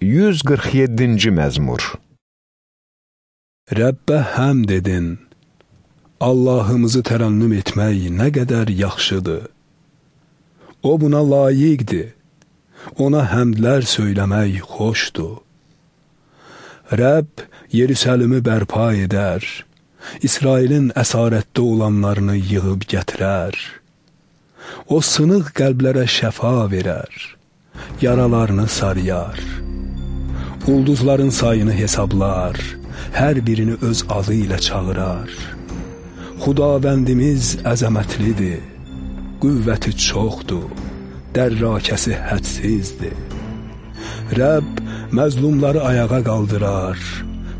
147-ci məzmur Rəbbə həmd edin. Allahımızı tərənnüm etmək nə qədər yaxşıdır. O buna layiqdir. Ona həmdlər söyləmək xoşdur. Rəbb Yerusəlimi bərpa edər. İsrailin əsarətdə olanlarını yığıb gətirər. O sınıq qəlblərə şəfa verər. Yaralarını sarıyar. Ulduzların sayını hesablar, hər birini öz adı ilə çağırar. Xudabəndimiz əzəmətlidir, qüvvəti çoxdur, dərrakəsi hədsizdir. Rəbb məzlumları ayağa qaldırar,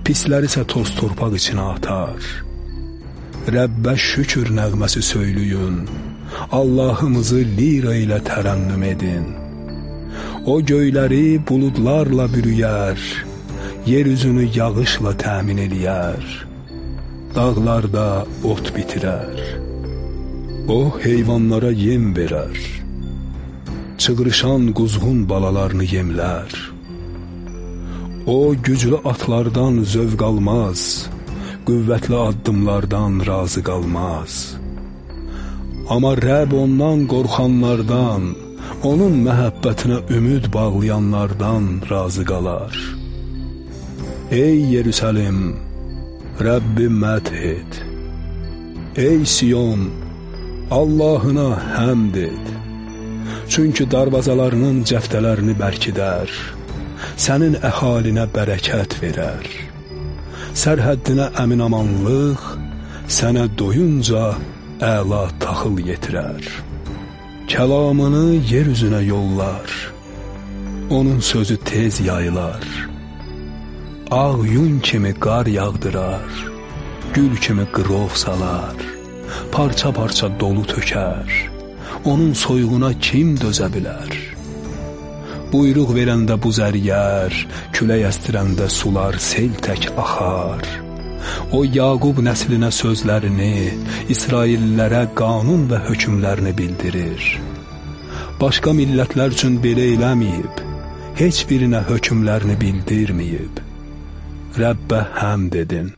pisləri isə toz torpaq içinə atar. Rəbbə şükür nəğməsi söyləyin, Allahımızı lira ilə tərənnüm edin. O göyləri buludlarla bürüyər, yer üzünü yağışla təmin eləyər, dağlarda ot bitirər. O heyvanlara yem verər, çığırışan quzğun balalarını yemlər. O güclü atlardan zövq almaz, qüvvətli addımlardan razı qalmaz. Amma Rəbb ondan qorxanlardan, onun məhəbbətinə ümid bağlayanlardan razı qalar. Ey Yerusəlim, Rəbbi məth et. Ey Siyon, Allahına həmd et. Çünki darvazalarının cəftələrini bərkidər, sənin əhalinə bərəkət verər. Sərhəddinə əminamanlıq, sənə doyunca əla taxıl yetirər. Kəlamını yer üzünə yollar, onun sözü tez yayılar. Ağ yun kimi qar yağdırar, gül kimi qırov salar, parça-parça dolu tökər, onun soyuğuna kim dözə bilər? Buyruq verəndə buz əriyər, külək əstirəndə sular sel tək axar. O Yaqub nəslinə sözlərini, İsraillərə qanun və hökmlərini bildirir. Başqa millətlər üçün belə eləməyib, heç birinə hökmlərini bildirməyib. Rəbbə həmd edin.